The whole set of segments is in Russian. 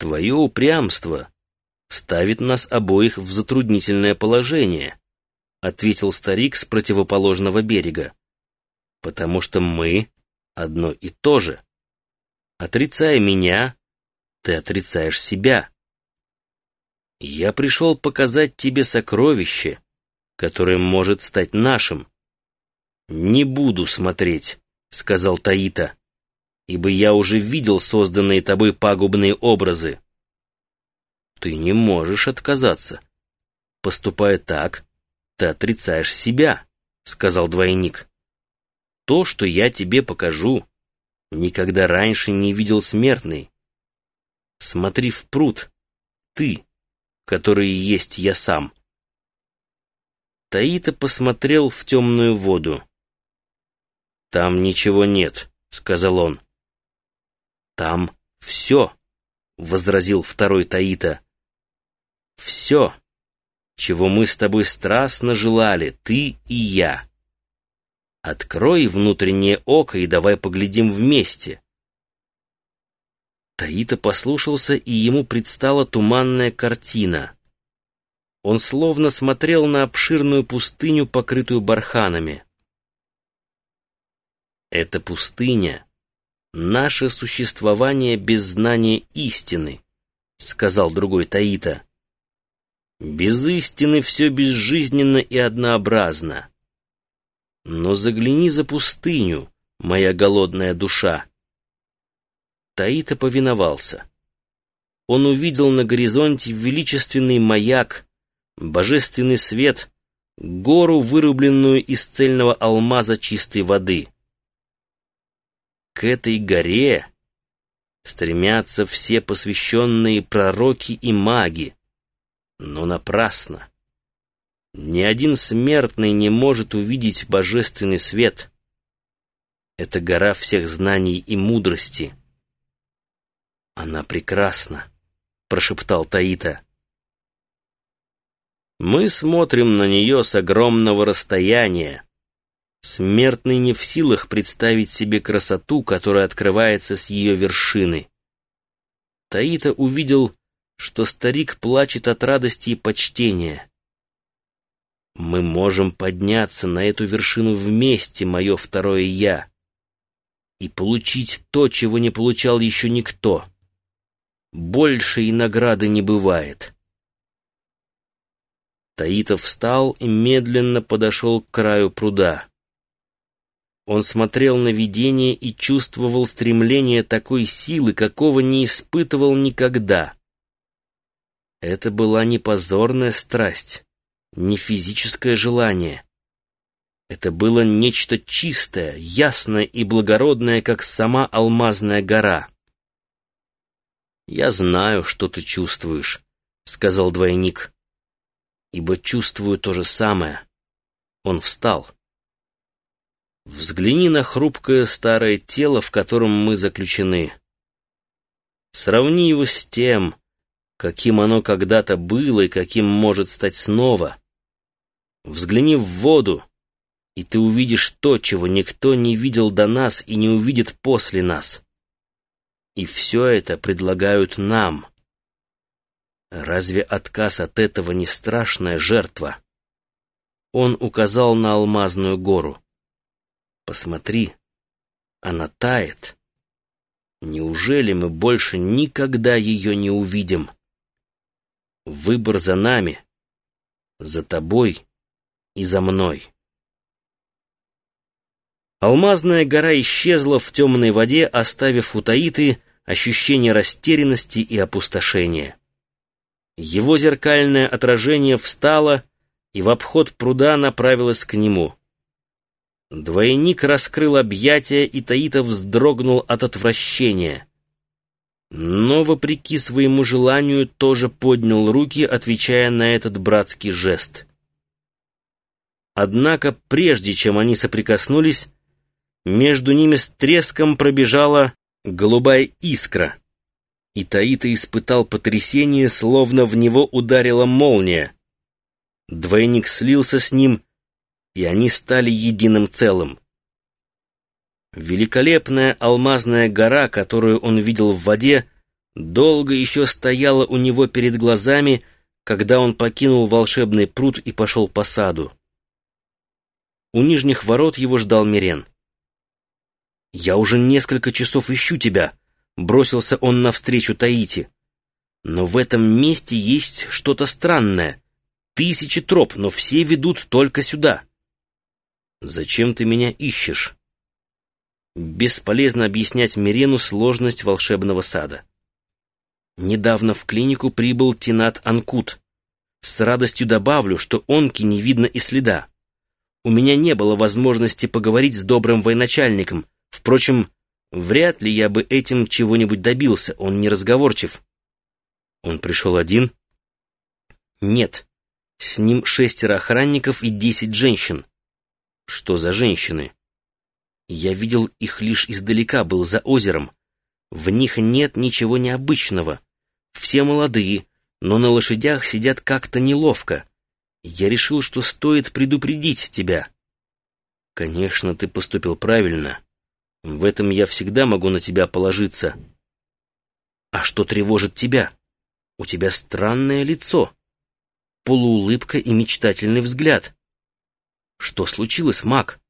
Твое упрямство ставит нас обоих в затруднительное положение, ответил старик с противоположного берега. Потому что мы одно и то же. Отрицая меня, ты отрицаешь себя. Я пришел показать тебе сокровище, которое может стать нашим. Не буду смотреть, сказал Таита, ибо я уже видел созданные тобой пагубные образы. Ты не можешь отказаться. Поступая так, ты отрицаешь себя, сказал двойник. То, что я тебе покажу, никогда раньше не видел смертный. Смотри в пруд, ты, который есть я сам. Таита посмотрел в темную воду. «Там ничего нет», — сказал он. «Там все», — возразил второй Таита. «Все, чего мы с тобой страстно желали, ты и я. Открой внутреннее око и давай поглядим вместе». Таита послушался, и ему предстала туманная картина. Он словно смотрел на обширную пустыню, покрытую барханами. Эта пустыня — наше существование без знания истины, — сказал другой Таита. Без истины все безжизненно и однообразно. Но загляни за пустыню, моя голодная душа. Таита повиновался. Он увидел на горизонте величественный маяк, божественный свет, гору, вырубленную из цельного алмаза чистой воды. К этой горе стремятся все посвященные пророки и маги, но напрасно. Ни один смертный не может увидеть божественный свет. Это гора всех знаний и мудрости — «Она прекрасна», — прошептал Таита. Мы смотрим на нее с огромного расстояния. Смертный не в силах представить себе красоту, которая открывается с ее вершины. Таита увидел, что старик плачет от радости и почтения. Мы можем подняться на эту вершину вместе, мое второе «я», и получить то, чего не получал еще никто. Большей награды не бывает. Таитов встал и медленно подошел к краю пруда. Он смотрел на видение и чувствовал стремление такой силы, какого не испытывал никогда. Это была не позорная страсть, не физическое желание. Это было нечто чистое, ясное и благородное, как сама алмазная гора. «Я знаю, что ты чувствуешь», — сказал двойник. «Ибо чувствую то же самое». Он встал. «Взгляни на хрупкое старое тело, в котором мы заключены. Сравни его с тем, каким оно когда-то было и каким может стать снова. Взгляни в воду, и ты увидишь то, чего никто не видел до нас и не увидит после нас. И все это предлагают нам. Разве отказ от этого не страшная жертва? Он указал на алмазную гору. Посмотри, она тает. Неужели мы больше никогда ее не увидим? Выбор за нами, за тобой и за мной. Алмазная гора исчезла в темной воде, оставив у Таиты ощущение растерянности и опустошения. Его зеркальное отражение встало и в обход пруда направилось к нему. Двойник раскрыл объятия, и Таита вздрогнул от отвращения. Но, вопреки своему желанию, тоже поднял руки, отвечая на этот братский жест. Однако, прежде чем они соприкоснулись, между ними с треском пробежала голубая искра, и Таита испытал потрясение, словно в него ударила молния. Двойник слился с ним, и они стали единым целым. Великолепная алмазная гора, которую он видел в воде, долго еще стояла у него перед глазами, когда он покинул волшебный пруд и пошел по саду. У нижних ворот его ждал Мирен. «Я уже несколько часов ищу тебя», — бросился он навстречу Таити. «Но в этом месте есть что-то странное. Тысячи троп, но все ведут только сюда». «Зачем ты меня ищешь?» Бесполезно объяснять Мирену сложность волшебного сада. Недавно в клинику прибыл Тинат Анкут. С радостью добавлю, что онки не видно и следа. У меня не было возможности поговорить с добрым военачальником. Впрочем, вряд ли я бы этим чего-нибудь добился, он не разговорчив. Он пришел один? Нет. С ним шестеро охранников и десять женщин. Что за женщины? Я видел их лишь издалека, был за озером. В них нет ничего необычного. Все молодые, но на лошадях сидят как-то неловко. Я решил, что стоит предупредить тебя. Конечно, ты поступил правильно. В этом я всегда могу на тебя положиться. А что тревожит тебя? У тебя странное лицо. Полуулыбка и мечтательный взгляд. Что случилось, маг?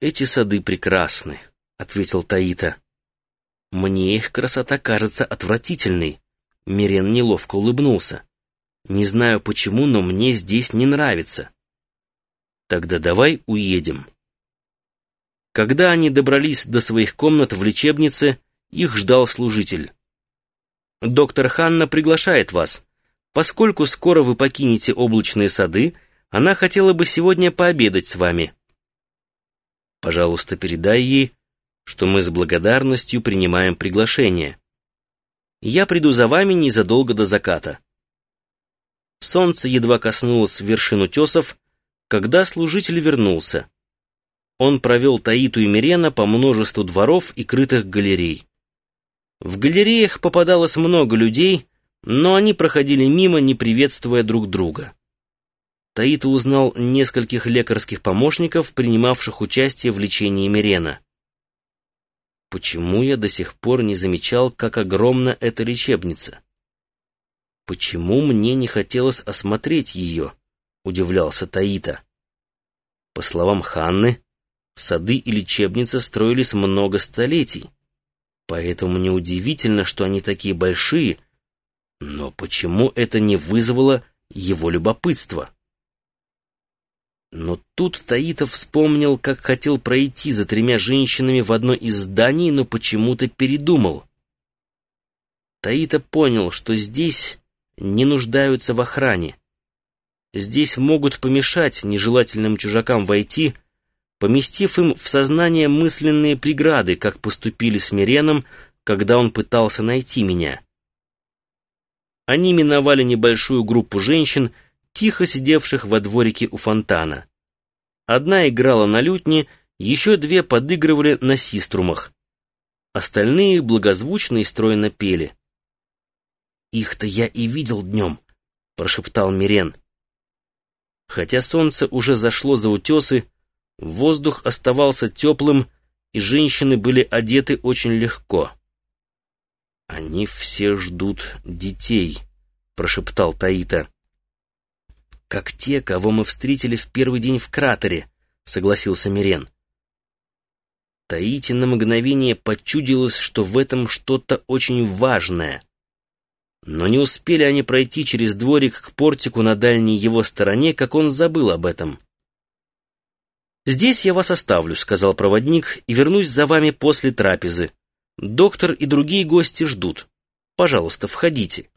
Эти сады прекрасны, — ответил Таита. Мне их красота кажется отвратительной. Мирен неловко улыбнулся. Не знаю почему, но мне здесь не нравится. Тогда давай уедем. Когда они добрались до своих комнат в лечебнице, их ждал служитель. «Доктор Ханна приглашает вас. Поскольку скоро вы покинете облачные сады, она хотела бы сегодня пообедать с вами. Пожалуйста, передай ей, что мы с благодарностью принимаем приглашение. Я приду за вами незадолго до заката. Солнце едва коснулось вершин утесов, когда служитель вернулся. Он провел Таиту и Мирена по множеству дворов и крытых галерей. В галереях попадалось много людей, но они проходили мимо, не приветствуя друг друга. Таита узнал нескольких лекарских помощников, принимавших участие в лечении Мирена. Почему я до сих пор не замечал, как огромна эта лечебница? Почему мне не хотелось осмотреть ее? Удивлялся Таита. По словам Ханны, сады и лечебница строились много столетий. Поэтому неудивительно, что они такие большие, но почему это не вызвало его любопытство? Но тут Таитов вспомнил, как хотел пройти за тремя женщинами в одно из зданий, но почему-то передумал. Таита понял, что здесь не нуждаются в охране. Здесь могут помешать нежелательным чужакам войти, поместив им в сознание мысленные преграды, как поступили с Миреном, когда он пытался найти меня. Они миновали небольшую группу женщин, тихо сидевших во дворике у фонтана. Одна играла на лютне, еще две подыгрывали на систрумах. Остальные благозвучно и стройно пели. «Их-то я и видел днем», — прошептал Мирен. Хотя солнце уже зашло за утесы, воздух оставался теплым, и женщины были одеты очень легко. «Они все ждут детей», — прошептал Таита как те, кого мы встретили в первый день в кратере», — согласился Мирен. Таити на мгновение почудилось, что в этом что-то очень важное. Но не успели они пройти через дворик к портику на дальней его стороне, как он забыл об этом. «Здесь я вас оставлю», — сказал проводник, — «и вернусь за вами после трапезы. Доктор и другие гости ждут. Пожалуйста, входите».